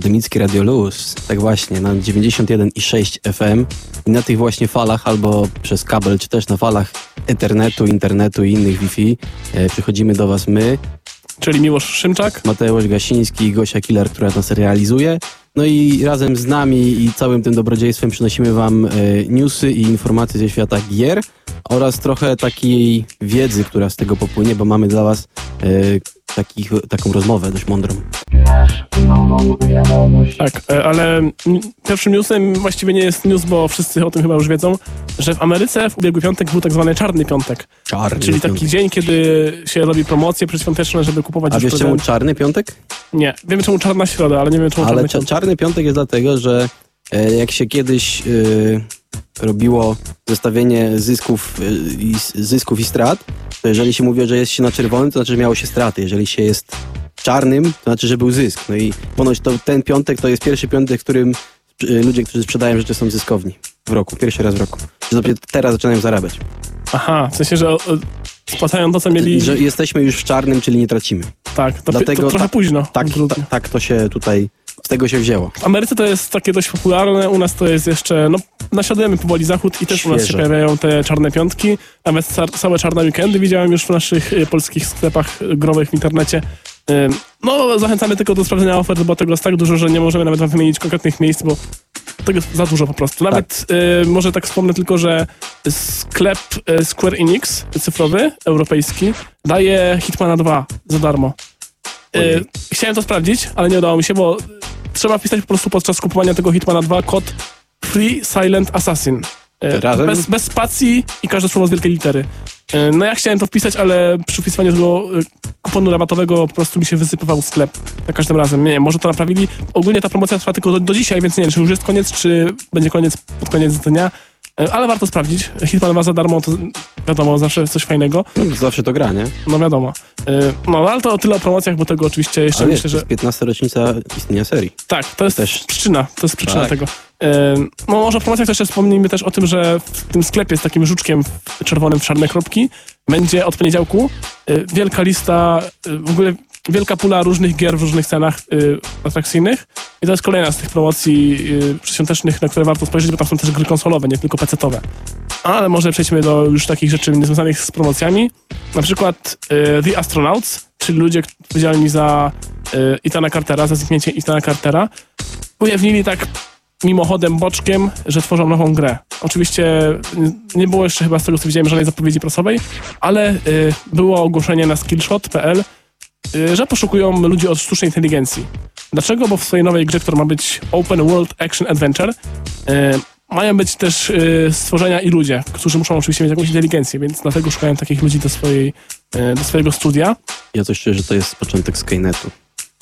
Akademicki Radio Luz, tak właśnie, na 91,6 FM i na tych właśnie falach albo przez kabel, czy też na falach Ethernetu, internetu i innych Wi-Fi e, przychodzimy do Was my, Czyli Miłosz Szymczak. Mateusz Gasiński i Gosia Killer, która nas realizuje. No i razem z nami i całym tym dobrodziejstwem przynosimy Wam e, newsy i informacje ze świata gier oraz trochę takiej wiedzy, która z tego popłynie, bo mamy dla Was e, takich, taką rozmowę dość mądrą. Tak, e, ale pierwszym newsem właściwie nie jest news, bo wszyscy o tym chyba już wiedzą, że w Ameryce w ubiegły piątek był tak zwany czarny piątek. Czarny Czyli taki piątek. dzień, kiedy się robi promocje przedświąteczne, żeby kupować A wiesz czemu czarny piątek? Nie, wiemy czemu czarna środa, ale nie wiem czemu Ale czarny cza- piątek. Czarny piątek jest dlatego, że e, jak się kiedyś e, robiło zestawienie zysków, e, i, zysków i strat, to jeżeli się mówi, że jest się na czerwonym, to znaczy, że miało się straty. Jeżeli się jest czarnym, to znaczy, że był zysk. No i ponoć to, ten piątek to jest pierwszy piątek, w którym ludzie, którzy sprzedają rzeczy są zyskowni w roku, pierwszy raz w roku. Że dopiero teraz zaczynają zarabiać. Aha, w sensie, że spłacają to, co mieli... Że jesteśmy już w czarnym, czyli nie tracimy. tak, to, dlatego to trochę tak- późno. Tak, w grudniu. ta, tak to się tutaj, tego się wzięło. W Ameryce to jest takie dość popularne, u nas to jest jeszcze, no naśladujemy powoli zachód i też u nas się pojawiają te czarne piątki, nawet ca- całe czarne weekendy widziałem już w naszych y, polskich sklepach y, growych w internecie. Y, No, zachęcamy tylko do sprawdzenia ofert, bo tego jest tak dużo, że nie możemy nawet wymienić konkretnych miejsc, bo tego jest za dużo po prostu. Nawet y, może tak wspomnę tylko, że sklep Square Enix cyfrowy, europejski, daje Hitmana 2 za darmo. Y, chciałem to sprawdzić, ale nie udało mi się, bo trzeba wpisać po prostu podczas kupowania tego Hitmana 2 kod Free Silent Assassin. Y, Razem? Bez, bez spacji i każde słowo z wielkiej litery. Y, No ja chciałem to wpisać, ale przy wpisywaniu tego y, kuponu rabatowego po prostu mi się wysypywał sklep za każdym razem. Nie wiem, może to naprawili. Ogólnie ta promocja trwa tylko do, do dzisiaj, więc nie wiem, czy już jest koniec, czy będzie koniec pod koniec dnia. Y, Ale warto sprawdzić. Hitman 2 za darmo to wiadomo, zawsze coś fajnego. No, zawsze to gra, nie? No wiadomo. Y, No ale to o tyle o promocjach, bo tego oczywiście jeszcze Ale myślę, to że... jest 15 rocznica istnienia serii. Tak, to jest Też- przyczyna, to jest przyczyna Tak. tego. Ym, No może o promocjach też jeszcze wspomnijmy też o tym, że w tym sklepie z takim żuczkiem czerwonym w czarne kropki będzie od poniedziałku wielka lista, w ogóle wielka pula różnych gier w różnych cenach y, atrakcyjnych i to jest kolejna z tych promocji y, na które warto spojrzeć, bo tam są też gry konsolowe, nie tylko pecetowe. Ale może przejdźmy do już takich rzeczy niezwiązanych z promocjami. Na przykład y, The Astronauts, czyli ludzie odpowiedzialni za y, Itana Cartera, za zniknięcie Itana Cartera, ujawnili tak mimochodem, boczkiem, że tworzą nową grę. Oczywiście nie było jeszcze chyba z tego co widziałem żadnej zapowiedzi prasowej, ale y, było ogłoszenie na skillshot.pl, że poszukują ludzi od sztucznej inteligencji. Dlaczego? Bo w swojej nowej grze, która ma być Open World Action Adventure, y, mają być też y, stworzenia i ludzie, którzy muszą oczywiście mieć jakąś inteligencję, więc dlatego szukają takich ludzi do, swojej, y, do swojego studia. Ja coś czuję, że to jest początek Skynetu.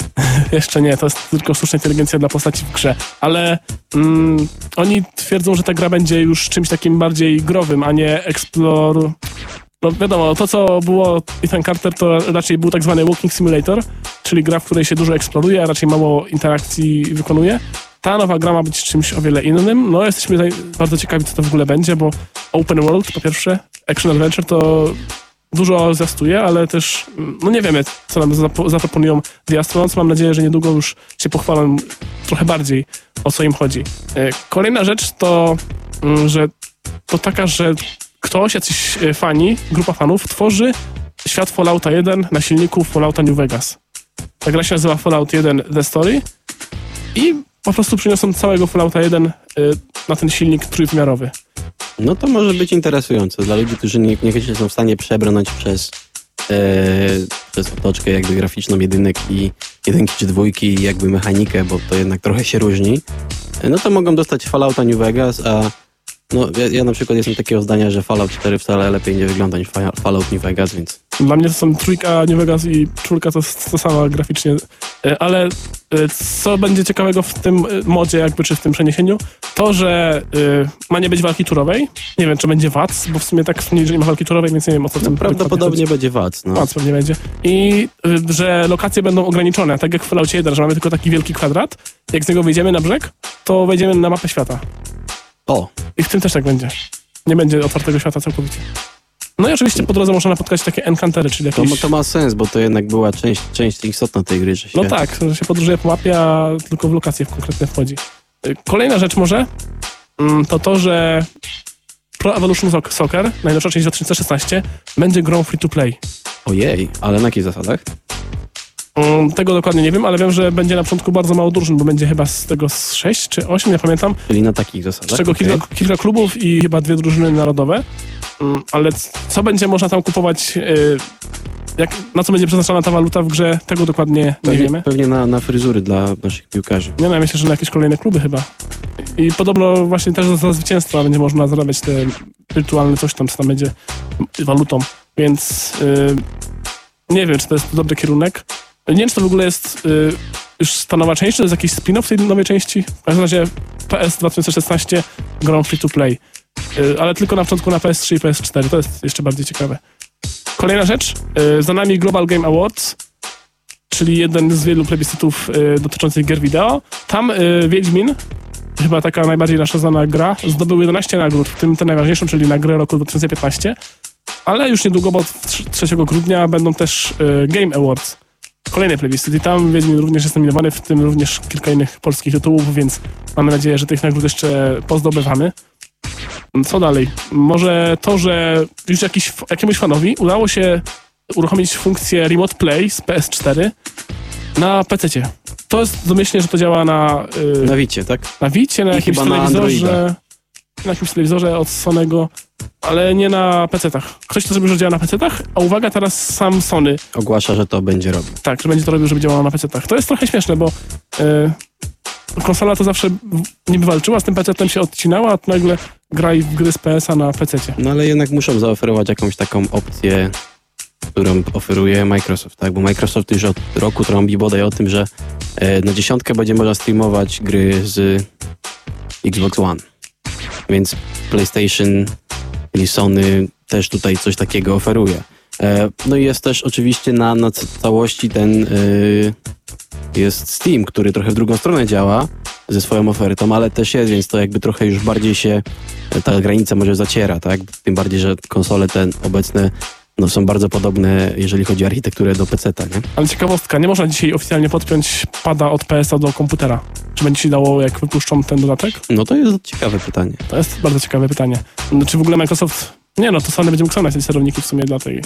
Jeszcze nie, to jest tylko sztuczna inteligencja dla postaci w grze. Ale mm, oni twierdzą, że ta gra będzie już czymś takim bardziej growym, a nie explore. No wiadomo, to co było Ethan Carter to raczej był tak zwany walking simulator, czyli gra, w której się dużo eksploruje, a raczej mało interakcji wykonuje. Ta nowa gra ma być czymś o wiele innym. No jesteśmy bardzo ciekawi, co to w ogóle będzie, bo open world po pierwsze, action adventure to dużo zwiastuje, ale też no nie wiemy, co nam zapo- zaproponują The Astronauts. Mam nadzieję, że niedługo już się pochwalą trochę bardziej, o co im chodzi. E, Kolejna rzecz to, mm, że to taka, że ktoś, jacyś e, fani, grupa fanów tworzy świat Fallouta 1 na silniku Fallouta New Vegas. Ta gra się nazywa Fallout 1 The Story i po prostu przyniosą całego Fallouta 1 y, na ten silnik trójwymiarowy. No to może być interesujące dla ludzi, którzy nie, niekoniecznie są w stanie przebrnąć przez, e, przez otoczkę jakby graficzną jedynek i jedynki czy dwójki i jakby mechanikę, bo to jednak trochę się różni. E, No to mogą dostać Fallouta New Vegas, a no, ja, ja na przykład jestem takiego zdania, że Fallout 4 wcale lepiej nie wygląda niż Fa- Fallout New Vegas, więc Dla mnie to są trójka New Vegas i czwórka to jest to samo graficznie. E, Ale e, co będzie ciekawego w tym e, modzie, jakby czy w tym przeniesieniu, to, że ma nie być walki turowej. Nie wiem, czy będzie VAT, bo w sumie tak że nie ma walki turowej, więc nie wiem o co w no, tym prawdopodobnie będzie VAT. No. VAT pewnie będzie. I że lokacje będą ograniczone, tak jak w Falloutie 1, że mamy tylko taki wielki kwadrat. Jak z niego wyjdziemy na brzeg, to wejdziemy na mapę świata. O, I w tym też tak będzie. Nie będzie otwartego świata całkowicie. No i oczywiście po drodze można napotkać takie encantery, czyli To, jakieś... to ma sens, bo to jednak była część, część istotna tej gry, że się... No tak, że się podróżuje po mapie, a tylko w lokacje konkretnie wchodzi. Y, Kolejna rzecz może mm, to to, że Pro Evolution Soc- Soccer, najnowsza część 2016, będzie grą free to play. Ojej, ale na jakich zasadach? Mm, Tego dokładnie nie wiem, ale wiem, że będzie na początku bardzo mało drużyn, bo będzie chyba z tego z 6 czy 8, nie pamiętam. Czyli na takich zasadach. Z czego okej. kilka, kilka klubów i chyba dwie drużyny narodowe. Mm, Ale co będzie można tam kupować, y, jak, na co będzie przeznaczona ta waluta w grze, tego dokładnie nie Pewnie, wiemy. pewnie na, na fryzury dla naszych piłkarzy. Nie no, myślę, że na jakieś kolejne kluby chyba. I podobno właśnie też za, za zwycięstwa będzie można zarabiać te wirtualne coś tam, co tam będzie walutą. Więc y, nie wiem, czy to jest dobry kierunek. Nie wiem, czy to w ogóle jest y, już ta nowa część, czy to jest jakiś spin-off tej nowej części. W każdym razie PS 2016 grą free to play. Y, ale tylko na początku na PS3 i PS4. To jest jeszcze bardziej ciekawe. Kolejna rzecz. Y, za nami Global Game Awards czyli jeden z wielu plebiscytów y, dotyczących gier wideo. Tam y, Wiedźmin, chyba taka najbardziej nasza znana gra, zdobył 11 nagród, w tym tę najważniejszą, czyli nagrodę roku 2015. Ale już niedługo, bo trz- 3 grudnia będą też y, Game Awards. Kolejny plebiscyt i tam Wiedźmin również jest nominowany, w tym również kilka innych polskich tytułów, więc mamy nadzieję, że tych nagród jeszcze pozdobywamy. Co dalej? Może to, że już jakiś, jakiemuś fanowi udało się uruchomić funkcję Remote Play z PS4 na PC. To jest domyślnie, że to działa na, yy, Na Wicie, tak? na Wicie, na I jakimś chyba na telewizorze, Androida. Na jakimś telewizorze od Sonego, ale nie na PC-tach. Ktoś to zrobił, że działa na PC-tach, a uwaga, teraz sam Sony, Ogłasza, że to będzie robił. tak, że będzie to robił, żeby działało na PC-tach. To jest trochę śmieszne, bo yy, konsola to zawsze niby walczyła z tym PC-tem, się odcinała, a nagle graj w gry z PS-a na PC-cie. No ale jednak muszą zaoferować jakąś taką opcję, którą oferuje Microsoft, tak? Bo Microsoft już od roku trąbi bodaj o tym, że e, na dziesiątkę będzie można streamować gry z Xbox One. Więc PlayStation i Sony też tutaj coś takiego oferuje. E, no i jest też oczywiście na, na całości ten e, jest Steam, który trochę w drugą stronę działa ze swoją ofertą, ale też jest, więc to jakby trochę już bardziej się ta granica może zaciera, tak? Tym bardziej, że konsole te obecne no, są bardzo podobne, jeżeli chodzi o architekturę do PC-ta, nie? Ale ciekawostka, nie można dzisiaj oficjalnie podpiąć pada od PS-a do komputera. Czy będzie się dało, jak wypuszczą ten dodatek? No to jest ciekawe pytanie. To jest bardzo ciekawe pytanie. No, czy w ogóle Microsoft... Nie no, to Sony będzie mógł sam napisać sterowniki w sumie dla tej...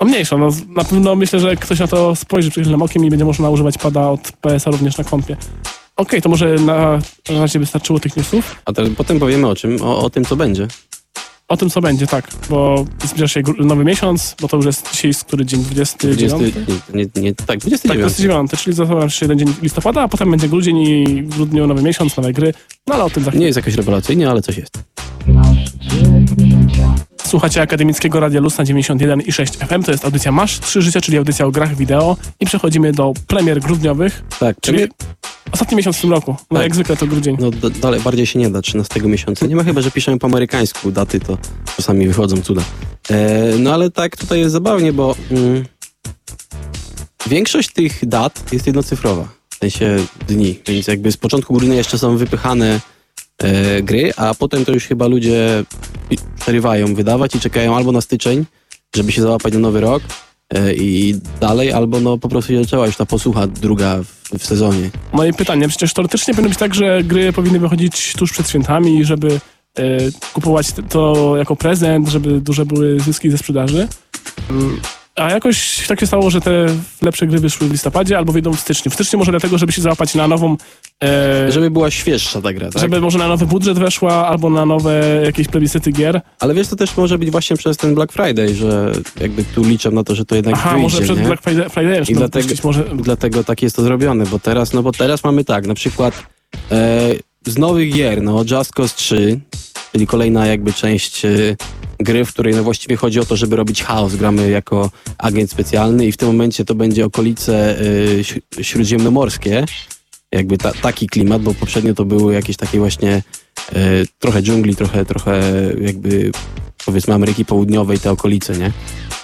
No mniejsza, no na pewno myślę, że ktoś na to spojrzy przychylnym okiem i będzie można używać pada od PS-a również na kompie. Okej, to może na na razie wystarczyło tych newsów. A teraz potem powiemy o czym? O, o tym, co będzie. O tym, co będzie, tak, bo zbliża się nowy miesiąc, bo to już jest dzisiaj, który dzień? 29? 20, nie, nie, nie, tak, Tak, 29. 29, czyli został jeszcze jeden dzień listopada, a potem będzie grudzień i w grudniu nowy miesiąc, nowe gry. No ale o tym za chwilę. Nie jest jakoś rewelacyjnie, ale coś jest. Słuchacie Akademickiego Radia Luz na 91 i 6 FM. To jest audycja Masz 3 Życia, czyli audycja o grach wideo. I przechodzimy do premier grudniowych, Tak, czyli czyli... ostatni miesiąc w tym roku. No Tak. jak zwykle to grudzień. No d- dalej, bardziej się nie da, 13 miesiąca. Nie ma chyba, że piszemy po amerykańsku daty, to czasami wychodzą cuda. E, no ale tak, tutaj jest zabawnie, bo mm, większość tych dat jest jednocyfrowa, w sensie dni, więc jakby z początku grudnia jeszcze są wypychane e, gry, a potem to już chyba ludzie przerywają wydawać i czekają albo na styczeń, żeby się załapać na nowy rok e, i dalej, albo no po prostu się zaczęła już ta posłucha druga w, w sezonie. Moje pytanie, przecież teoretycznie powinno być tak, że gry powinny wychodzić tuż przed świętami, żeby e, kupować to jako prezent, żeby duże były zyski ze sprzedaży. A jakoś tak się stało, że te lepsze gry wyszły w listopadzie albo wyjdą w styczniu. W styczniu może dlatego, żeby się załapać na nową... E, Żeby była świeższa ta gra, tak? żeby może na nowy budżet weszła, albo na nowe jakieś plebiscyty gier. Ale wiesz, to też może być właśnie przez ten Black Friday, że jakby tu liczę na to, że to jednak Aha, wyjdzie, może przed nie? Black Friday, Friday I dlatego, może... dlatego tak jest to zrobione, bo teraz, no bo teraz mamy tak, na przykład e, z nowych gier, no Just Cause 3, czyli kolejna jakby część e, gry, w której no właściwie chodzi o to, żeby robić chaos, gramy jako agent specjalny i w tym momencie to będzie okolice śr- śródziemnomorskie, jakby ta, taki klimat, bo poprzednio to były jakieś takie właśnie e, trochę dżungli, trochę, trochę jakby powiedzmy Ameryki Południowej, te okolice, nie?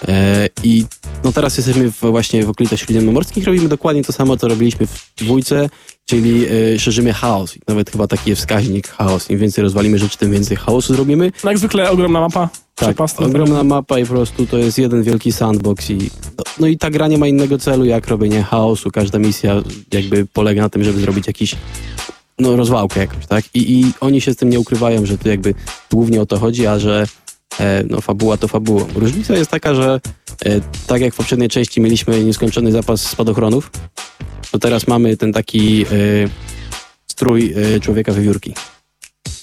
E, I no teraz jesteśmy właśnie w okolicach śródziemnomorskich, robimy dokładnie to samo, co robiliśmy w dwójce, czyli e, szerzymy chaos. Nawet chyba taki jest wskaźnik chaos. Im więcej rozwalimy rzeczy, tym więcej chaosu zrobimy. No jak zwykle ogromna mapa. Tak, ogromna mapa i po prostu to jest jeden wielki sandbox i no, i ta gra nie ma innego celu jak robienie chaosu. Każda misja jakby polega na tym, żeby zrobić jakiś no rozwałkę jakąś, tak? I, I oni się z tym nie ukrywają, że to jakby głównie o to chodzi, a że no fabuła to fabuła. Różnica jest taka, że e, tak jak w poprzedniej części mieliśmy nieskończony zapas spadochronów, to teraz mamy ten taki e, strój e, człowieka wiewiórki.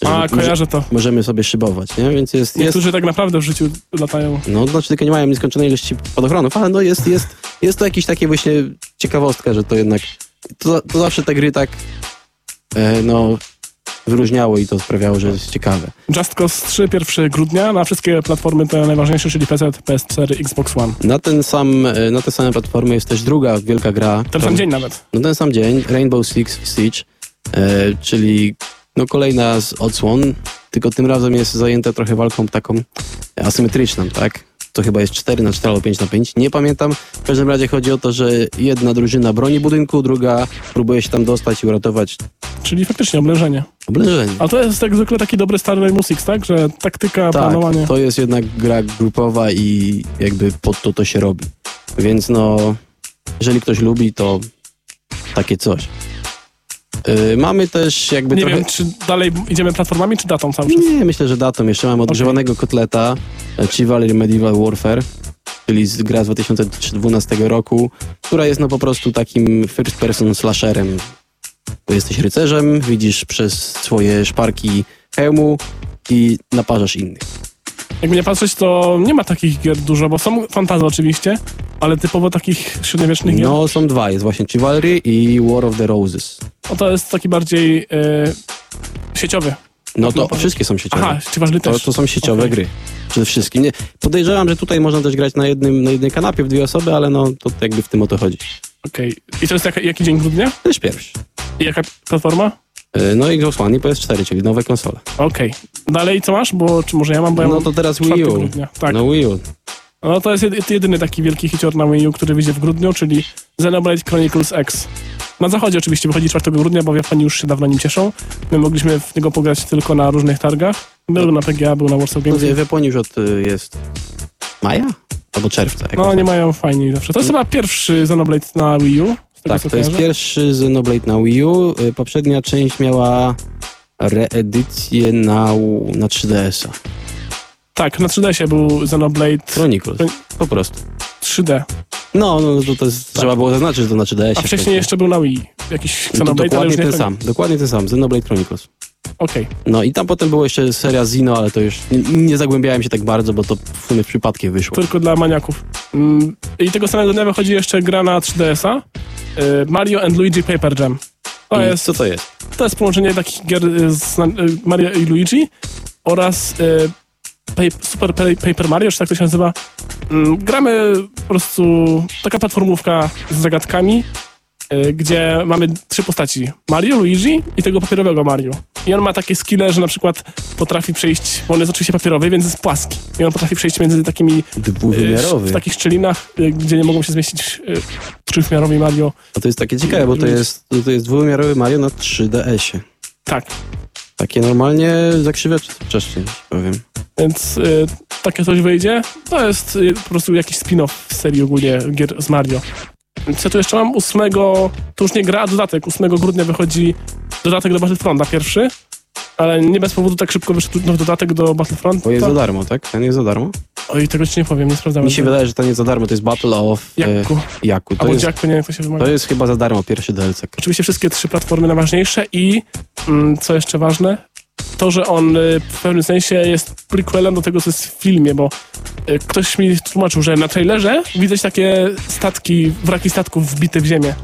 A, kojarzę to. Możemy sobie szybować, nie? Więc jest, jest Niektórzy tak naprawdę w życiu latają. no, znaczy tylko nie mają nieskończonej ilości spadochronów, ale no jest, jest, jest to jakiś takie właśnie ciekawostka, że to jednak, to, to zawsze te gry tak, e, no, wyróżniało i to sprawiało, że jest ciekawe. Just Cause 3 1 grudnia na wszystkie platformy te najważniejsze, czyli PC, PS4, Xbox One. Na ten sam, e, na te same platformy jest też druga wielka gra. Ten To- sam dzień nawet. No ten sam dzień, Rainbow Six Siege, e, czyli no kolejna z odsłon, tylko tym razem jest zajęta trochę walką taką asymetryczną, tak? To chyba jest 4 na 4 albo 5 na 5. Nie pamiętam. W każdym razie chodzi o to, że jedna drużyna broni budynku, druga próbuje się tam dostać i uratować Czyli faktycznie oblężenie. oblężenie. A to jest jak zwykle taki dobry Rainbow Six, tak? Że taktyka, Tak, planowanie. to jest jednak gra grupowa i jakby pod to to się robi. Więc no, jeżeli ktoś lubi, to takie coś. Yy, mamy też jakby Nie trochę... wiem, czy dalej idziemy platformami, czy datą cały czas. Nie, myślę, że datą. Jeszcze mamy odgrzewanego kotleta e, Chivalry Medieval Warfare, czyli gra z 2012 roku, która jest no po prostu takim first person slasherem. Bo jesteś rycerzem, widzisz przez swoje szparki hełmu i naparzasz innych. Jakby nie patrzeć, to nie ma takich gier dużo, bo są fantazy oczywiście, ale typowo takich średniowiecznych gier. No, są dwa. Jest właśnie Chivalry i War of the Roses. No to jest taki bardziej e, sieciowy. No Można to wszystkie są sieciowe. Aha, czy ważny To, też. to są sieciowe Okej. gry. Przede wszystkim. Nie, podejrzewam, że tutaj można też grać na, jednym, na jednej kanapie w dwie osoby, ale no to jakby w tym o to chodzi. Okej. I to jest jaka, jaki dzień grudnia? Też pierwszy. I jaka platforma? E, No i i PS4, czyli nowe konsole. Okej. Dalej co masz? Bo czy może ja mam, bo ja No mam to teraz 4 Wii U. grudnia. Tak. No Wii U. No to jest jedy- jedyny taki wielki hicior na Wii U, który wyjdzie w grudniu, czyli Xenoblade Chronicles X. Na zachodzie oczywiście wychodzi 4 grudnia, bo w Japonii już się dawno nim cieszą. My mogliśmy w niego pograć tylko na różnych targach. Był na PGA, był na Warsaw No, Games. w Japonii już od y, jest maja? Albo czerwca. No tak. nie mają fajni zawsze. To jest chyba pierwszy Xenoblade na Wii U. Tak, to jest pierwszy Xenoblade na Wii U. Y, Poprzednia część miała reedycję na, na 3DS-a. Tak, na 3DS był Xenoblade Chronicles. To- Po prostu. 3D. No, no to, to jest, trzeba było zaznaczyć, że to na 3DS-ie. A wcześniej jeszcze był na Wii. Jakiś No to Xenoblade, już dokładnie nie ten sam. Dokładnie ten sam. Xenoblade Chronicles. Okej. No i tam potem była jeszcze seria Zino, ale to już nie, nie zagłębiałem się tak bardzo, bo to w sumie przypadkiem wyszło. Tylko dla maniaków. Mm, I tego samego dnia wychodzi jeszcze gra na 3DS-a. Y, Mario and Luigi Paper Jam. To I jest, Co to jest? to jest połączenie takich gier y, z y, Mario i Luigi oraz Super Pa- Paper Mario, czy tak to się nazywa. Mm, Gramy po prostu taka platformówka z zagadkami, gdzie mamy trzy postaci. Mario, Luigi i tego papierowego Mario. I on ma takie skille, że na przykład potrafi przejść, bo on jest oczywiście papierowy, więc jest płaski. I on potrafi przejść między takimi Dwuwymiarowy. w takich szczelinach, gdzie nie mogą się zmieścić trójwymiarowy Mario. A to jest takie ciekawe, bo to jest, to jest dwuwymiarowy Mario na 3DS-ie. Tak, Takie normalnie zakrzywiacze wcześniej, powiem. więc y, takie coś wyjdzie. To jest y, po prostu jakiś spin-off z serii ogólnie gier z Mario. Ja tu jeszcze mam 8, to już nie gra, a dodatek. 8 grudnia wychodzi dodatek do Battlefronta pierwszy, ale nie bez powodu tak szybko wyszedł nowy dodatek do Battlefronta. Bo jest za darmo, tak? Ten jest za darmo? Oj, tego ci nie powiem, nie sprawdzałem. Mi się wydaje, że ten jest za darmo, to jest Battle of e, Jakku. Jaku. To Albo jest, Jacku, nie wiem, jak to się wymaga. to jest chyba za darmo, pierwszy DLC. Oczywiście wszystkie trzy platformy najważniejsze i mm, co jeszcze ważne, to, że on y, w pewnym sensie jest prequelem do tego, co jest w filmie, bo y, ktoś mi tłumaczył, że na trailerze widać takie statki, wraki statków wbite w ziemię.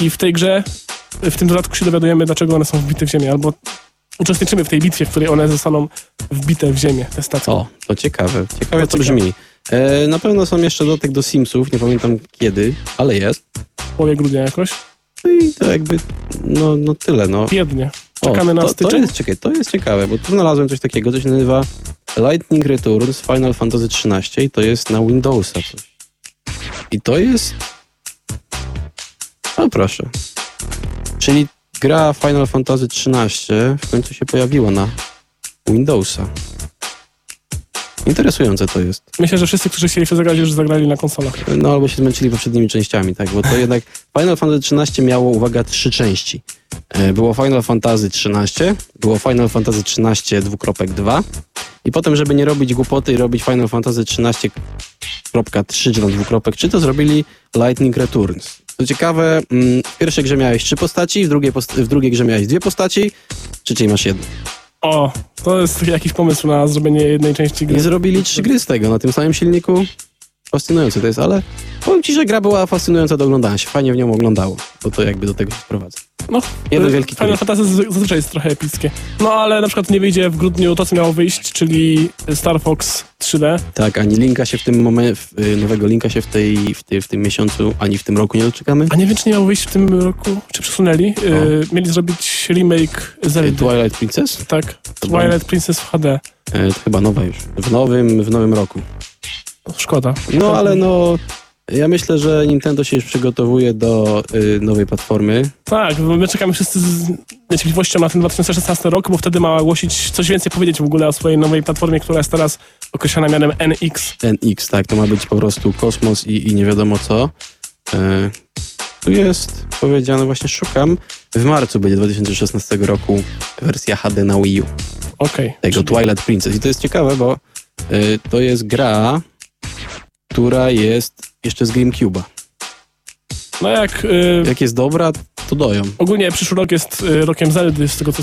I w tej grze, w tym dodatku się dowiadujemy, dlaczego one są wbite w ziemię, albo uczestniczymy w tej bitwie, w której one zostaną wbite w ziemię, te statki. O, to ciekawe. Ciekawe To to ciekawe. brzmi. E, na pewno są jeszcze dodatek do Simsów, nie pamiętam kiedy, ale jest. Połowie grudnia jakoś. No i to jakby, no, no tyle, no. Biednie. O, Czekamy na to, to styczeń. jest, czekaj, to jest ciekawe, bo tu znalazłem coś takiego, co się nazywa Lightning Returns Final Fantasy XIII i to jest na Windowsa coś. I to jest... No proszę. Czyli gra Final Fantasy XIII w końcu się pojawiła na Windowsa. Interesujące to jest. Myślę, że wszyscy, którzy chcieli to zagrać, już zagrali na konsolach. No albo się zmęczyli poprzednimi częściami, tak? Bo to jednak Final Fantasy XIII miało, uwaga, trzy części. E, Było Final Fantasy XIII, było Final Fantasy XIII dwukropek 2 i potem, żeby nie robić głupoty i robić Final Fantasy XIII.3 czy tam dwukropek 3, to zrobili Lightning Returns. Co ciekawe, mm, w pierwszej grze miałeś trzy postaci, w drugiej, post- w drugiej grze miałeś dwie postaci, w trzeciej masz jedną. O, to jest jakiś pomysł na zrobienie jednej części gry. I zrobili trzy gry z tego na tym samym silniku. Fascynujące to jest, ale powiem ci, że gra była fascynująca do oglądania się. Fajnie w nią oglądało, bo to jakby do tego się sprowadza. No, Jeden y, wielki Final. Fantasy zazwyczaj jest trochę epickie. No, ale na przykład nie wyjdzie w grudniu to, co miało wyjść, czyli Star Fox 3D. Tak, ani linka się w tym momencie, nowego linka się w, tej, w, tej, w tym miesiącu, ani w tym roku nie doczekamy. A nie wiem, czy nie miało wyjść w tym roku, czy przesunęli. Y, mieli zrobić remake Zelda. Twilight Princess? Tak, Twilight Princess w HD. E, to chyba nowa już. W nowym, w nowym roku. Szkoda. No ale no, ja myślę, że Nintendo się już przygotowuje do y, nowej platformy. Tak, my czekamy wszyscy z niecierpliwością na ten 2016 rok, bo wtedy ma ogłosić coś więcej powiedzieć w ogóle o swojej nowej platformie, która jest teraz określana mianem NX. NX, tak, to ma być po prostu kosmos i, i nie wiadomo co. E, tu jest powiedziane, właśnie szukam, w marcu będzie 2016 roku wersja HD na Wii U, Okej. tego czyli- Twilight Princess. I to jest ciekawe, bo e, to jest gra, która jest jeszcze z GameCube'a. No jak y, Jak jest dobra, to doją. ogólnie przyszły rok jest y, rokiem Zeldy, z tego co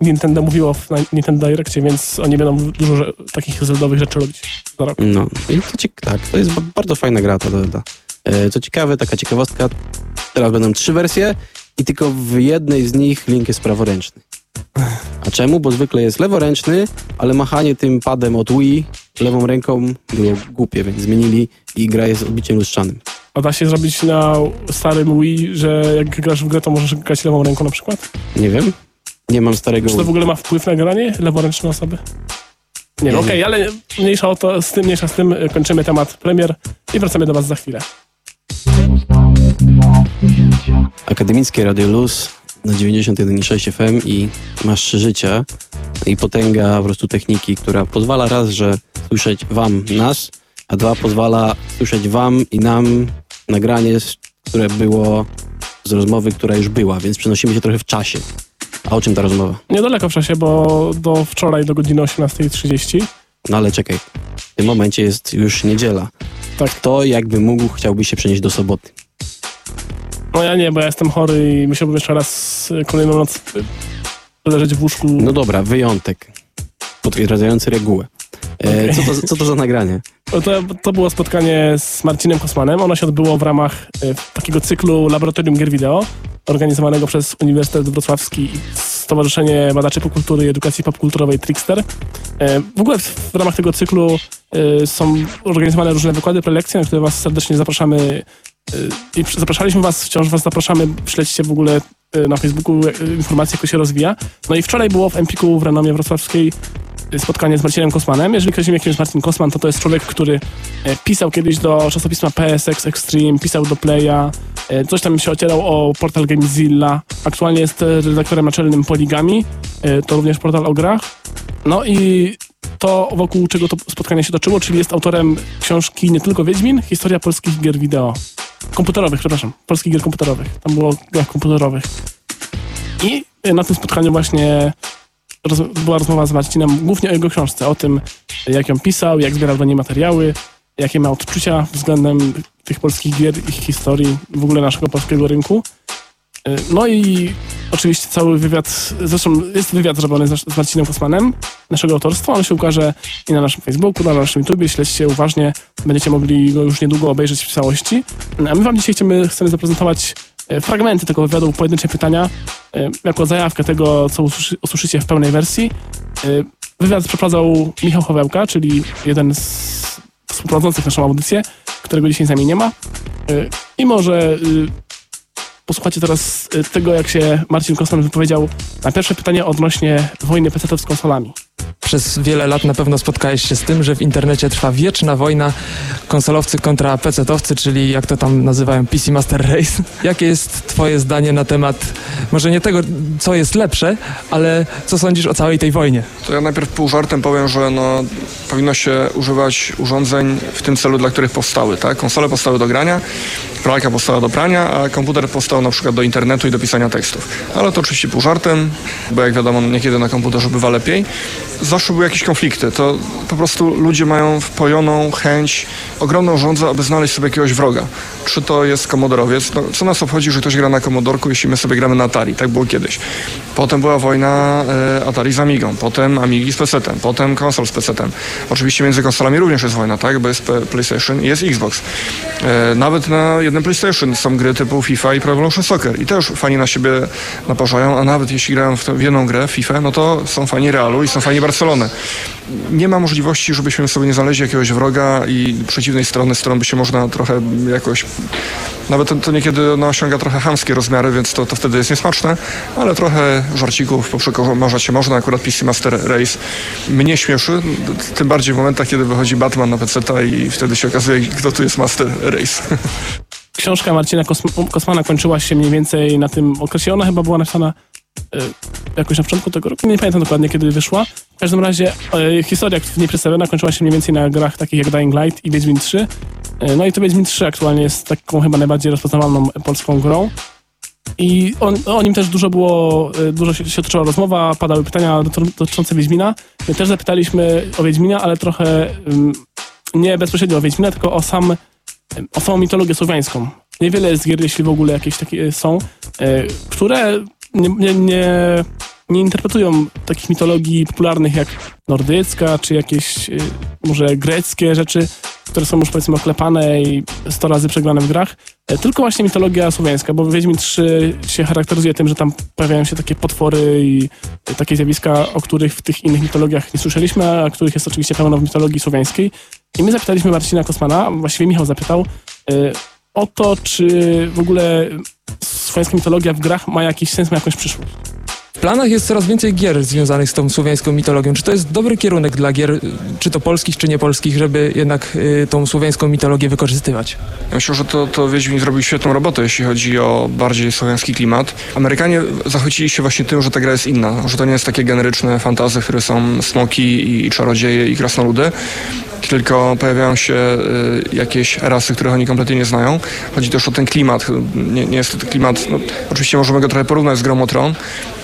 Nintendo mówiło w Nintendo Directie, więc oni będą dużo że, takich zeldowych rzeczy robić za rok. No i to ciek- tak, to jest ba- bardzo fajna gra ta Zelda. E, co ciekawe, taka ciekawostka, teraz będą trzy wersje i tylko w jednej z nich Link jest praworęczny. A czemu? Bo zwykle jest leworęczny, ale machanie tym padem od Wii lewą ręką było głupie, więc zmienili i gra jest odbiciem lustrzanym. A da się zrobić na starym Wii, że jak grasz w grę, to możesz grać lewą ręką na przykład? Nie wiem, nie mam starego Czy to w ogóle ma wpływ na granie leworęczne osoby? Nie, Nie wiem, okej, ale mniejsza o to, z tym, mniejsza z tym, kończymy temat premier i wracamy do was za chwilę. Akademickie Radio Luz na 91,6 FM i masz życia i potęga po prostu techniki, która pozwala raz, że słyszeć wam nas, a dwa pozwala słyszeć wam i nam nagranie, które było z rozmowy, która już była, więc przenosimy się trochę w czasie. A o czym ta rozmowa? Niedaleko w czasie, bo do wczoraj, do godziny 18.30. No ale czekaj, w tym momencie jest już niedziela. Tak. Kto jakby mógł, chciałby się przenieść do soboty. No ja nie, bo ja jestem chory i musiałbym jeszcze raz y, kolejną noc leżeć w łóżku. No dobra, wyjątek. Potwierdzający regułę. E, Okej. co, to, co to za nagranie? To, to było spotkanie z Marcinem Kosmanem. Ono się odbyło w ramach y, takiego cyklu Laboratorium Gier Wideo, organizowanego przez Uniwersytet Wrocławski i Stowarzyszenie Badaczy Popkultury i Edukacji Popkulturowej Trickster. W ogóle w, ramach tego cyklu są organizowane różne wykłady, prelekcje, na które Was serdecznie zapraszamy i przy- zapraszaliśmy Was, wciąż Was zapraszamy, śledźcie w ogóle y, na Facebooku y, informacje, jak to się rozwija. No i wczoraj było w Empiku w Renomie Wrocławskiej spotkanie z Marcinem Kosmanem. Jeżeli ktoś wie, kim jest Marcin Kosman, to to jest człowiek, który pisał kiedyś do czasopisma PSX Extreme, pisał do Playa, coś tam się ocierał o portal Gamezilla. Aktualnie jest redaktorem naczelnym Poligami, to również portal o grach. No i to wokół czego to spotkanie się toczyło, czyli jest autorem książki nie tylko Wiedźmin, historia polskich gier wideo. Komputerowych, przepraszam, polskich gier komputerowych. Tam było grach komputerowych. I e, na tym spotkaniu właśnie roz, była rozmowa z Marcinem głównie o jego książce, o tym, jak ją pisał, jak zbierał do niej materiały, jakie ma odczucia względem tych polskich gier, ich historii, w ogóle naszego polskiego rynku. Y, No i oczywiście cały wywiad, zresztą jest wywiad zrobiony z, z Marcinem Kosmanem, naszego autorstwa, on się ukaże i na naszym Facebooku, na naszym YouTubie, śledźcie uważnie, będziecie mogli go już niedługo obejrzeć w całości. A my wam dzisiaj chcemy, chcemy zaprezentować e, fragmenty tego wywiadu, pojedyncze pytania, e, jako zajawkę tego, co usłyszy, usłyszycie w pełnej wersji. E, Wywiad przeprowadzał Michał Chowełka, czyli jeden z współprowadzących naszą audycję, którego dzisiaj z nami nie ma. I może posłuchacie teraz y, tego, jak się Marcin Kosman wypowiedział na pierwsze pytanie odnośnie wojny PC z konsolami. Przez wiele lat na pewno spotkałeś się z tym, że w internecie trwa wieczna wojna konsolowcy kontra PC-towcy, czyli jak to tam nazywają PC Master Race. Jakie jest twoje zdanie na temat, może nie tego, co jest lepsze, ale co sądzisz o całej tej wojnie? To ja najpierw pół żartem powiem, że no, powinno się używać urządzeń w tym celu, dla których powstały. Tak? Konsole powstały do grania, pralka powstała do prania, a komputer powstał na przykład do internetu i do pisania tekstów. Ale to oczywiście pół żartem, bo jak wiadomo, niekiedy na komputerze bywa lepiej. Zawsze były jakieś konflikty. To po prostu ludzie mają wpojoną chęć, ogromną żądzę, aby znaleźć sobie jakiegoś wroga. Czy to jest komodorowiec? No, co nas obchodzi, że ktoś gra na komodorku, jeśli my sobie gramy na Atari? Tak było kiedyś. Potem była wojna e, Atari z Amigą, potem Amigi z PC-tem, potem konsol z PC-tem. Oczywiście między konsolami również jest wojna, tak? Bo jest PlayStation i jest Xbox. E, nawet na jednym PlayStation są gry typu FIFA i Pro Evolution Soccer i też fani na siebie naparzają, a nawet jeśli grają w, to, w jedną grę, FIFA, no to są fani Realu i są fani. Nie ma możliwości, żebyśmy sobie nie znaleźli jakiegoś wroga i przeciwnej strony, z którą by się można trochę jakoś nawet to, niekiedy no, osiąga trochę hamskie rozmiary, więc to, to wtedy jest niesmaczne, ale trochę żarcików poprzekomarzać się można. Akurat PC Master Race mnie śmieszy, tym bardziej w momentach, kiedy wychodzi Batman na PC i wtedy się okazuje, kto tu jest Master Race. Książka Marcina Kosm- Kosmana kończyła się mniej więcej na tym okresie. Ona chyba była napisana jakoś na początku tego roku. Nie pamiętam dokładnie, kiedy wyszła. W każdym razie y, historia w niej przedstawiona kończyła się mniej więcej na grach takich jak Dying Light i Wiedźmin 3. Y, no i to Wiedźmin 3 aktualnie jest taką chyba najbardziej rozpoznawalną polską grą. I on, o nim też dużo było, dużo się, się toczyła rozmowa, padały pytania dotyczące Wiedźmina. My też zapytaliśmy o Wiedźmina, ale trochę nie bezpośrednio o Wiedźmina, tylko o sam o samą mitologię słowiańską. Niewiele jest gier, jeśli w ogóle jakieś takie są, które nie, nie, nie, nie interpretują takich mitologii popularnych jak nordycka, czy jakieś może greckie rzeczy, które są już powiedzmy oklepane i 100 razy przegrane w grach, tylko właśnie mitologia słowiańska, bo Wiedźmin 3 się charakteryzuje tym, że tam pojawiają się takie potwory i takie zjawiska, o których w tych innych mitologiach nie słyszeliśmy, a których jest oczywiście pełno w mitologii słowiańskiej. I my zapytaliśmy Marcina Kosmana, właściwie Michał zapytał, y, o to, czy w ogóle słowiańska mitologia w grach ma jakiś sens, ma jakąś przyszłość. W planach jest coraz więcej gier związanych z tą słowiańską mitologią. Czy to jest dobry kierunek dla gier, czy to polskich, czy niepolskich, żeby jednak y, tą słowiańską mitologię wykorzystywać? Ja myślę, że to, to Wiedźmin zrobił świetną robotę, jeśli chodzi o bardziej słowiański klimat. Amerykanie zachwycili się właśnie tym, że ta gra jest inna, że to nie jest takie generyczne fantazy, które są smoki i, i czarodzieje i krasnoludy, tylko pojawiają się y, jakieś rasy, których oni kompletnie nie znają. Chodzi też o ten klimat. Nie, nie jest to klimat, no, oczywiście możemy go trochę porównać z Grą o Tron,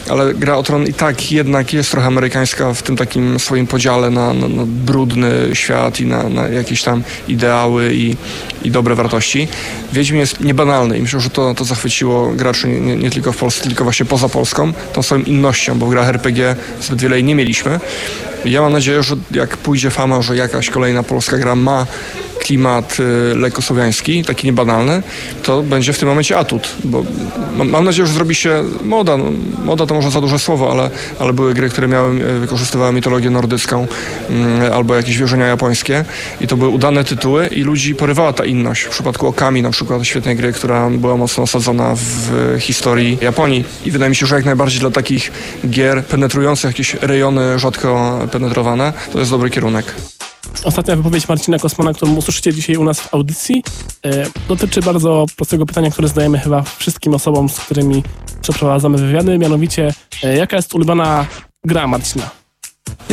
ale Gra o Tron i tak jednak jest trochę amerykańska w tym takim swoim podziale na, na, na brudny świat i na, na, jakieś tam ideały i, i dobre wartości. Wiedźmin jest niebanalny i myślę, że to, to zachwyciło graczy nie, nie tylko w Polsce, tylko właśnie poza Polską, tą swoją innością, bo w grach RPG zbyt wiele jej nie mieliśmy. Ja mam nadzieję, że jak pójdzie fama, że jakaś kolejna polska gra ma klimat y, lekosłowiański, taki niebanalny, to będzie w tym momencie atut, bo mam nadzieję, że zrobi się moda. No, moda to może za duże słowo, ale, ale były gry, które miały, wykorzystywały mitologię nordycką mm, albo jakieś wierzenia japońskie i to były udane tytuły i ludzi porywała ta inność. W przypadku Okami na przykład świetnej gry, która była mocno osadzona w historii Japonii i wydaje mi się, że jak najbardziej dla takich gier penetrujących jakieś rejony rzadko penetrowane, to jest dobry kierunek. Ostatnia wypowiedź Marcina Kosmana, którą usłyszycie dzisiaj u nas w audycji, e, dotyczy bardzo prostego pytania, które zadajemy chyba wszystkim osobom, z którymi przeprowadzamy wywiady, mianowicie e, jaka jest ulubiona gra Marcina?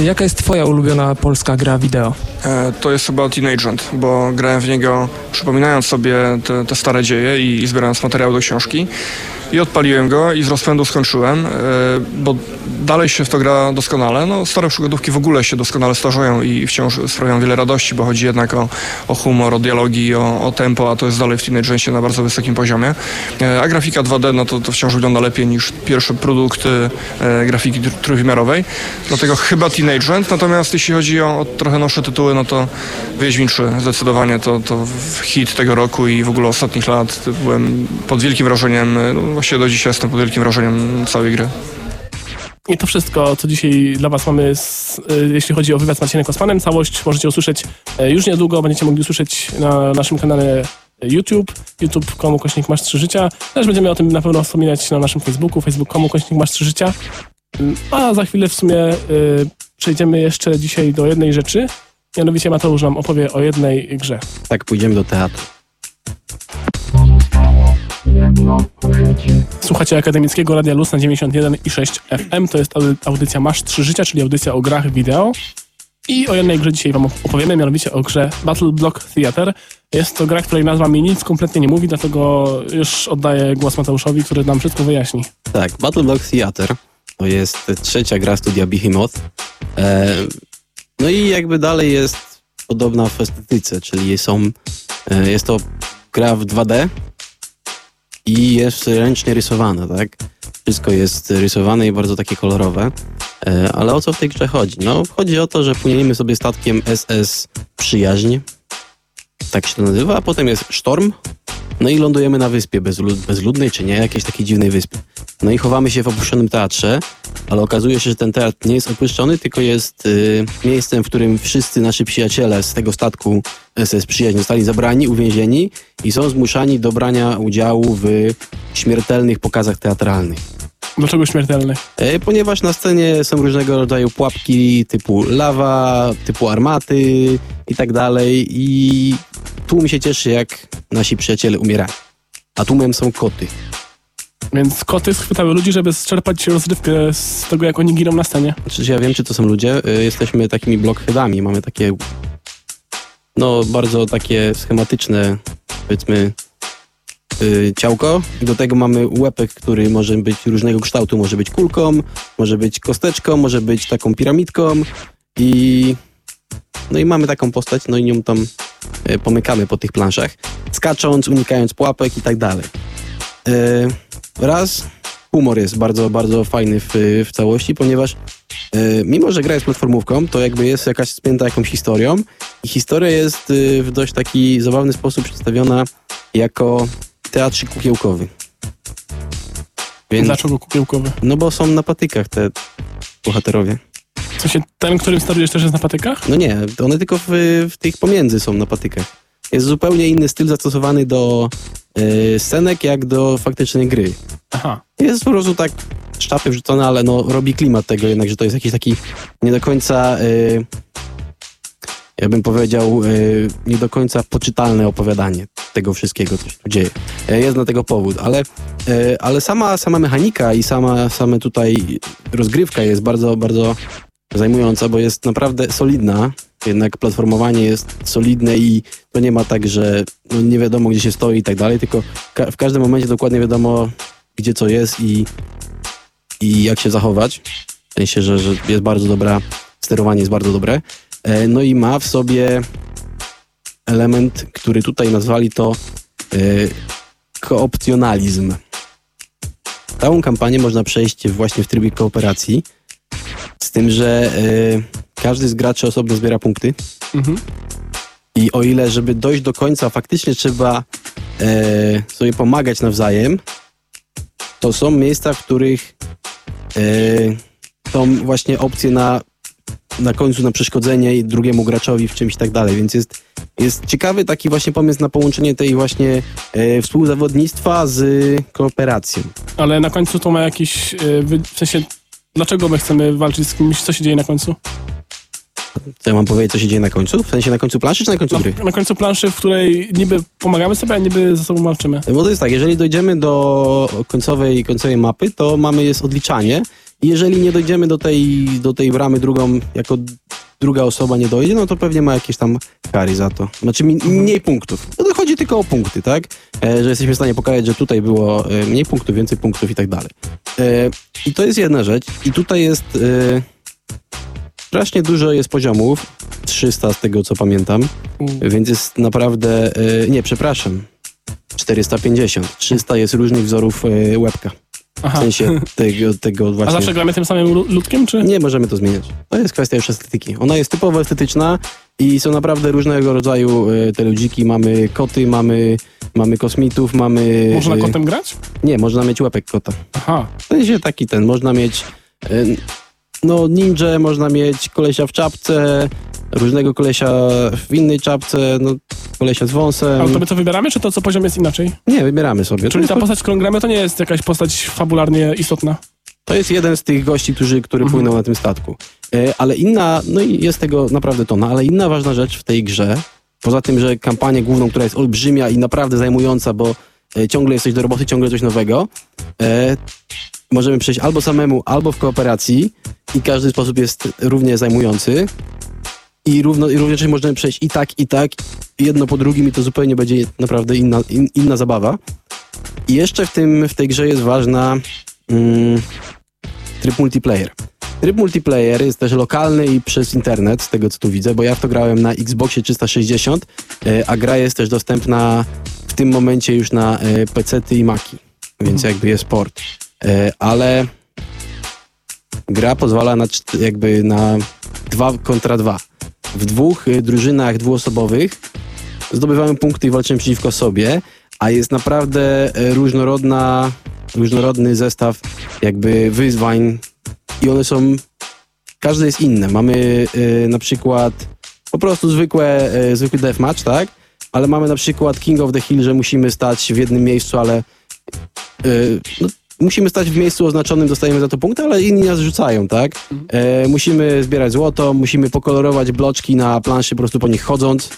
Jaka jest twoja ulubiona polska gra wideo? E, to jest chyba Teenagent, bo grałem w niego przypominając sobie te, te stare dzieje i, i zbierając materiał do książki i odpaliłem go i z rozpędu skończyłem, e, bo dalej się w to gra doskonale. No, stare przygodówki w ogóle się doskonale starzeją i wciąż sprawiają wiele radości, bo chodzi jednak o, o humor, o dialogi, o, o tempo, a to jest dalej w Teenage na bardzo wysokim poziomie. E, a grafika 2D, no to, to wciąż wygląda lepiej niż pierwsze produkty e, grafiki trójwymiarowej. Dlatego chyba Teenage Natomiast jeśli chodzi o, o, trochę nowsze tytuły, no to Wiedźmin 3 zdecydowanie to, to hit tego roku i w ogóle ostatnich lat byłem pod wielkim wrażeniem no, Właściwie do dzisiaj jestem pod wielkim wrażeniem całej gry. I to wszystko, co dzisiaj dla Was mamy, z, y, jeśli chodzi o wywiad z Marcinem Kosmanem. Całość możecie usłyszeć y, już niedługo, będziecie mogli usłyszeć na naszym kanale YouTube, youtube.com kośnik masz 3 życia. Też będziemy o tym na pewno wspominać na naszym Facebooku, facebook.com kośnik masz 3 życia. A za chwilę w sumie y, przejdziemy jeszcze dzisiaj do jednej rzeczy. Mianowicie Mateusz nam opowie o jednej grze. Tak, pójdziemy do teatru. Słuchacie Akademickiego Radia Luz na 91,6 FM. To jest audy- audycja Masz 3 Życia, czyli audycja o grach wideo. I o jednej grze dzisiaj wam opowiemy, mianowicie o grze Battle Block Theater. Jest to gra, której nazwa mi nic kompletnie nie mówi, dlatego już oddaję głos Mateuszowi, który nam wszystko wyjaśni. Tak, Battle Block Theater to jest trzecia gra studia Behemoth. E, no i jakby dalej jest podobna w estetyce, czyli są, e, jest to gra w 2D i jest ręcznie rysowana, tak? Wszystko jest rysowane i bardzo takie kolorowe. E, ale o co w tej grze chodzi? No, chodzi o to, że płyniemy sobie statkiem SS Przyjaźń, tak się to nazywa, a potem jest sztorm, no i lądujemy na wyspie bezlud bezludnej, czy nie, jakiejś takiej dziwnej wyspie. No i chowamy się w opuszczonym teatrze, ale okazuje się, że ten teatr nie jest opuszczony, tylko jest y, miejscem, w którym wszyscy nasi przyjaciele z tego statku SS Przyjaźń zostali zabrani, uwięzieni i są zmuszani do brania udziału w śmiertelnych pokazach teatralnych. Dlaczego śmiertelny? E, ponieważ na scenie są różnego rodzaju pułapki typu lawa, typu armaty i tak dalej i tłum się cieszy, jak nasi przyjaciele umierają. A tłumem są koty. Więc koty schwytały ludzi, żeby zczerpać rozrywkę z tego, jak oni giną na scenie. Znaczy, ja wiem, czy to są ludzie. Y, Jesteśmy takimi blockheadami. Mamy takie, no, bardzo takie schematyczne, powiedzmy, y, ciałko. Do tego mamy łepek, który może być różnego kształtu. Może być kulką, może być kosteczką, może być taką piramidką. I no i mamy taką postać, no i nią tam y, pomykamy po tych planszach, skacząc, unikając pułapek i tak dalej. Y, Raz, humor jest bardzo, bardzo fajny w, w całości, ponieważ e, mimo, że gra jest platformówką, to jakby jest jakaś spięta jakąś historią i historia jest e, w dość taki zabawny sposób przedstawiona jako teatrzyk kukiełkowy. Więc, Dlaczego kukiełkowy? no bo są na patykach te bohaterowie. W sensie ten, którym sterujesz też jest na patykach? No nie, one tylko w, w tych pomiędzy są na patykach. Jest zupełnie inny styl zastosowany do e, scenek, jak do faktycznej gry. Aha. Jest po prostu tak szczapy wrzucone, ale no robi klimat tego jednak, że to jest jakiś taki nie do końca, y, ja bym powiedział, y, nie do końca poczytalne opowiadanie tego wszystkiego, co się tu dzieje. Y, jest na tego powód, ale, y, ale sama, sama mechanika i sama, same tutaj rozgrywka jest bardzo, bardzo zajmująca, bo jest naprawdę solidna. Jednak platformowanie jest solidne i to nie ma tak, że no nie wiadomo, gdzie się stoi i tak dalej, tylko ka- w każdym momencie dokładnie wiadomo, gdzie co jest i, i jak się zachować. W sensie, że, że jest bardzo dobra, sterowanie jest bardzo dobre. E, No i ma w sobie element, który tutaj nazwali to e, koopcjonalizm. Całą kampanię można przejść właśnie w trybie kooperacji, z tym, że e, każdy z graczy osobno zbiera punkty Mhm. i o ile, żeby dojść do końca, faktycznie trzeba sobie pomagać nawzajem, to są miejsca, w których są właśnie opcje na, na końcu na przeszkodzenie i drugiemu graczowi w czymś i tak dalej, więc jest, jest ciekawy taki właśnie pomysł na połączenie tej właśnie e, współzawodnictwa z kooperacją. Ale na końcu to ma jakiś... wy- W sensie, dlaczego my chcemy walczyć z kimś? Co się dzieje na końcu? Co ja mam powiedzieć, co się dzieje na końcu? W sensie na końcu planszy czy na końcu gry? Na, na końcu planszy, w której niby pomagamy sobie, a niby ze sobą walczymy. Bo to jest tak, jeżeli dojdziemy do końcowej, końcowej mapy, to mamy jest odliczanie jeżeli nie dojdziemy do tej, do tej bramy drugą, jako druga osoba nie dojdzie, no to pewnie ma jakieś tam kary za to. Znaczy mi, mniej punktów. No to chodzi tylko o punkty, tak? E, że jesteśmy w stanie pokazać, że tutaj było e, mniej punktów, więcej punktów i tak dalej. E, I to jest jedna rzecz. I tutaj jest e, strasznie dużo jest poziomów. 300 z tego, co pamiętam. U. Więc jest naprawdę, e, nie, przepraszam, 450. 300 jest różnych wzorów e, łebka. W Aha. sensie tego, tego A właśnie. zawsze gramy tym samym lu- ludkiem, czy? Nie możemy to zmieniać. To jest kwestia już estetyki. Ona jest typowo estetyczna i są naprawdę różnego rodzaju e, te ludziki. Mamy koty, mamy, mamy kosmitów, mamy... Można e, kotem grać? Nie, można mieć łepek kota. Aha. W sensie taki ten, można mieć e, no ninja, można mieć kolesia w czapce, różnego kolesia w innej czapce, no kolesia z wąsem. Ale to my to wybieramy, czy to co poziom jest inaczej? Nie, wybieramy sobie. Czyli ta postać, którą gramy, to nie jest jakaś postać fabularnie istotna. To jest jeden z tych gości, którzy, który Mhm. płynął na tym statku. E, ale inna, no i jest tego naprawdę tona, ale inna ważna rzecz w tej grze, poza tym, że kampanię główną, która jest olbrzymia i naprawdę zajmująca, bo e, ciągle jest coś do roboty, ciągle coś nowego, e, możemy przejść albo samemu, albo w kooperacji i każdy sposób jest równie zajmujący. I, równo, I równocześnie możemy przejść i tak, i tak, jedno po drugim i to zupełnie będzie naprawdę inna, in, inna zabawa. I jeszcze w, tym, w tej grze jest ważna mm, tryb multiplayer. Tryb multiplayer jest też lokalny i przez internet, z tego co tu widzę, bo ja w to grałem na Xboxie 360, e, a gra jest też dostępna w tym momencie już na e, PC-ty i Maki, więc jakby jest port. E, ale gra pozwala na jakby na dwa kontra dwa. W dwóch y, drużynach dwuosobowych zdobywamy punkty i walczymy przeciwko sobie, a jest naprawdę e, różnorodna, różnorodny zestaw jakby wyzwań i one są, każde jest inne. Mamy e, na przykład po prostu zwykłe, e, zwykły deathmatch, tak? Ale mamy na przykład King of the Hill, że musimy stać w jednym miejscu, ale no, musimy stać w miejscu oznaczonym, dostajemy za to punkty, ale inni nas rzucają, tak? E, musimy zbierać złoto, musimy pokolorować bloczki na planszy, po prostu po nich chodząc.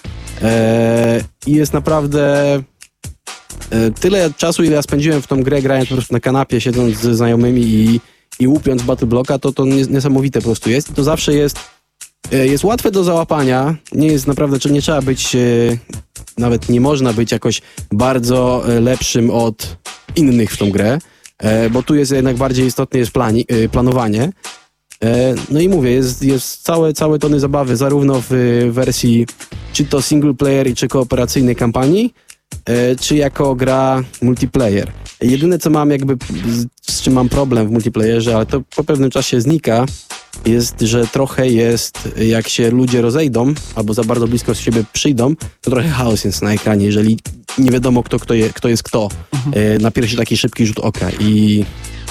E, I jest naprawdę e, tyle czasu, ile ja spędziłem w tą grę, grając po prostu na kanapie, siedząc ze znajomymi i, i łupiąc Battle Blocka, to to nies- niesamowite po prostu jest. I to zawsze jest, e, jest łatwe do załapania. Nie jest naprawdę, nie trzeba być, e, nawet nie można być jakoś bardzo e, lepszym od innych w tą grę, bo tu jest jednak bardziej istotne jest plani, e, planowanie. E, No i mówię, jest, jest całe, całe tony zabawy, zarówno w wersji czy to single player, czy kooperacyjnej kampanii, e, czy jako gra multiplayer. Jedyne, co mam jakby, z czym mam problem w multiplayerze, ale to po pewnym czasie znika, jest, że trochę jest, jak się ludzie rozejdą, albo za bardzo blisko z siebie przyjdą, to trochę chaos jest na ekranie, jeżeli nie wiadomo, kto, kto, je, kto jest kto. E, Na pierwszy taki szybki rzut oka i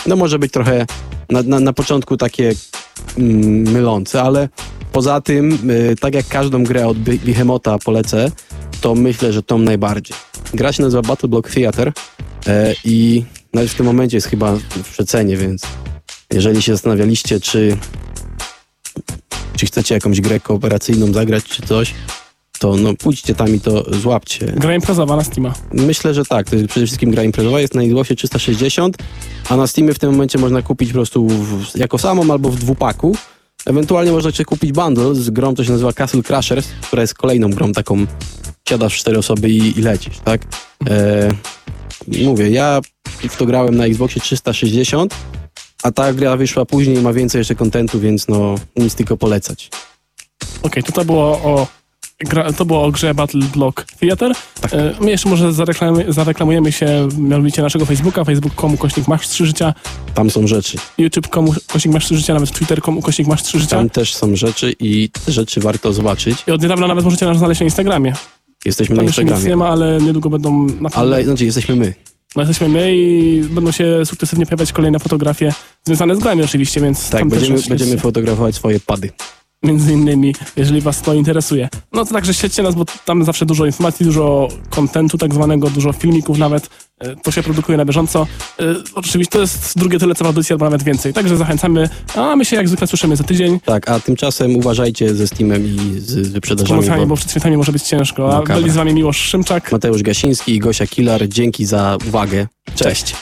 no może być trochę na, na, na początku takie mm, mylące, ale poza tym, y, tak jak każdą grę od Be- Behemota polecę, to myślę, że tą najbardziej. Gra się nazywa Battle Block Theater e, i nawet w tym momencie jest chyba w przecenie, więc jeżeli się zastanawialiście, czy, czy chcecie jakąś grę kooperacyjną zagrać, czy coś, to no pójdźcie tam i to złapcie. Gra imprezowa na Steama. Myślę, że tak. To jest przede wszystkim gra imprezowa. Jest na Xboxie 360, a na Steamie w tym momencie można kupić po prostu w, jako samą albo w dwupaku. Ewentualnie można jeszcze kupić bundle z grą, to się nazywa Castle Crashers, która jest kolejną grą taką, siadasz w cztery osoby i, i lecisz, tak? E, mówię, ja w to grałem na Xboxie 360, a ta gra wyszła później, ma więcej jeszcze kontentu, więc no nic tylko polecać. Okej, to to było o gra, to było o grze Battle Block Theater. Tak. E, My jeszcze może zareklamujemy, zareklamujemy się mianowicie naszego Facebooka, facebook.com kośnik masz 3 życia, Tam są rzeczy. youtube.com kośnik masz 3 życia, nawet twitter.com kośnik masz 3 życia. Tam też są rzeczy i te rzeczy warto zobaczyć. I od niedawna nawet możecie nas znaleźć na Instagramie. Jesteśmy na Tam nic Instagramie. nie ma, ale niedługo będą na Ale znaczy jesteśmy my. No jesteśmy my i będą się sukcesywnie pojawiać kolejne fotografie związane z grami oczywiście, więc Tak, tam będziemy, będziemy fotografować swoje pady. Między innymi, jeżeli was to interesuje. No to także śledźcie nas, bo tam zawsze dużo informacji, dużo kontentu tak zwanego, dużo filmików nawet. E, To się produkuje na bieżąco. E, Oczywiście to jest drugie tyle co w audycji, albo nawet więcej. Także zachęcamy, a my się jak zwykle słyszymy za tydzień. Tak, a tymczasem uważajcie ze Steamem i z Z wyprzedażami. promocjami, Bo bo przed świętami może być ciężko. A Makabra. byli z wami Miłosz Szymczak. Mateusz Gasiński i Gosia Kilar, dzięki za uwagę. Cześć.